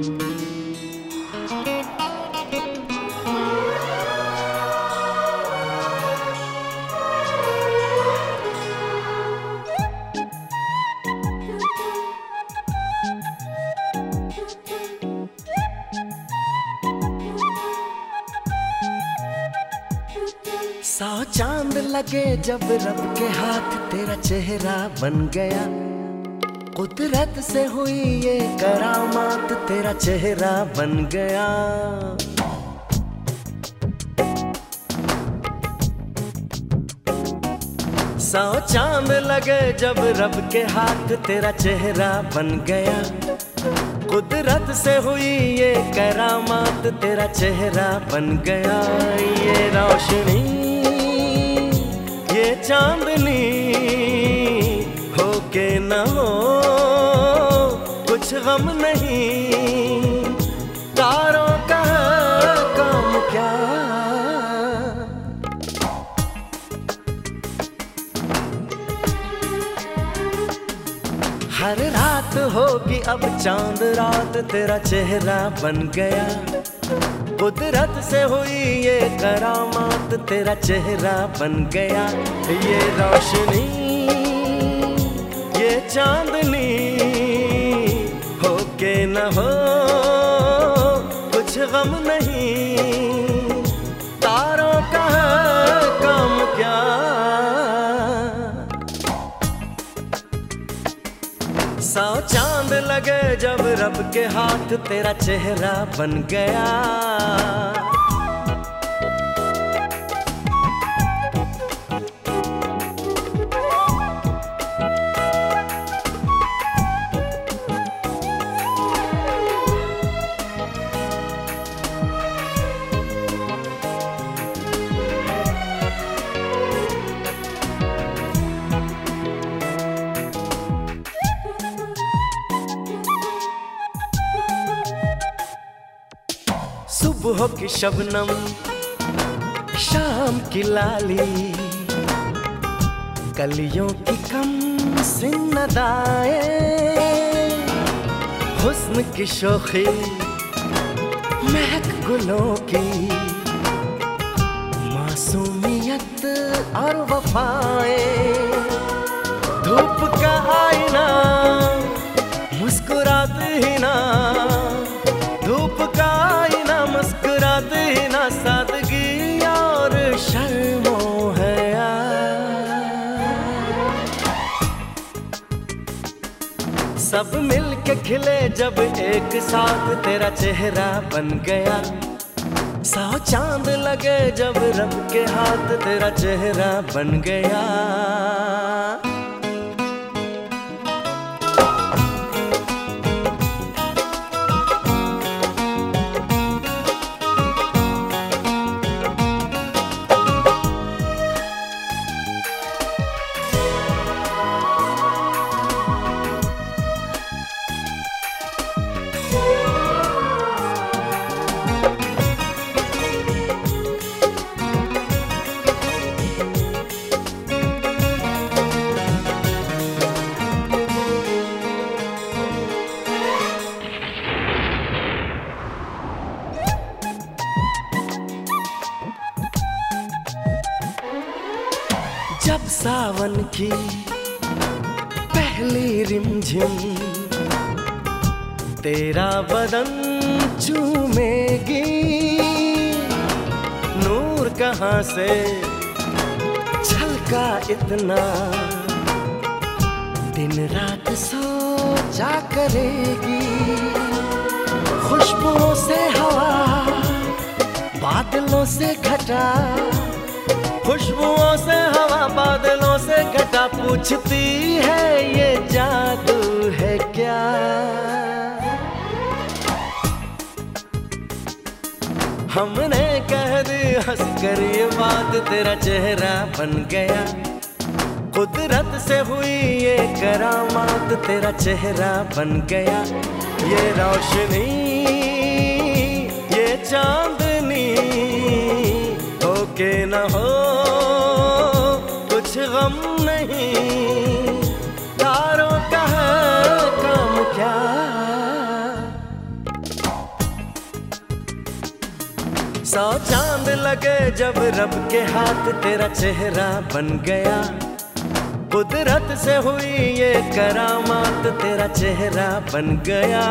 Música सौ चाँद लगे जब रब के हाथ तेरा चेहरा बन गया। कुदरत से हुई ये करामात तेरा चेहरा बन गया। सौ चाँद लगे जब रब के हाथ तेरा चेहरा बन गया। कुदरत से हुई ये करामात तेरा चेहरा बन गया। ये रोशनी चांदनी हो के न हो, कुछ गम नहीं। तारों का काम क्या? हर रात होगी अब चाँद, रात तेरा चेहरा बन गया। कुदरत से हुई ये करामात, तेरा चेहरा बन गया ये रोशनी, ये चांदनी। हो के न हो, कुछ गम नहीं रब के हाथ तेरा चेहरा बन गया। सुबह की शबनम, शाम की लाली, कलियों की कम सिन्नदाए हुस्न की शोखी, महक गुलों की, मासूमियत और वफाएँ। सब मिलके खिले जब एक साथ तेरा चेहरा बन गया। सौ चाँद लगे जब रब के हाथ तेरा चेहरा बन गया। सावन की पहली रिमझिम। तेरा बदन चूमेगी। नूर कहाँ से छलका इतना। दिन रात सोचा करेगी। खुशबुओं से हवा, बादलों से घटा। खुशबुओं से, हवा बादलों से घटा पूछती है, ये जादू है क्या? हमने कह दी हंस कर ये बात, तेरा चेहरा बन गया। कुदरत से हुई ये करामात, तेरा चेहरा बन गया। ये रोशनी, ये चांदनी न हो सौ चाँद लगे जब रब के हाथ तेरा चेहरा बन गया। कुदरत से हुई ये करामात तेरा चेहरा बन गया।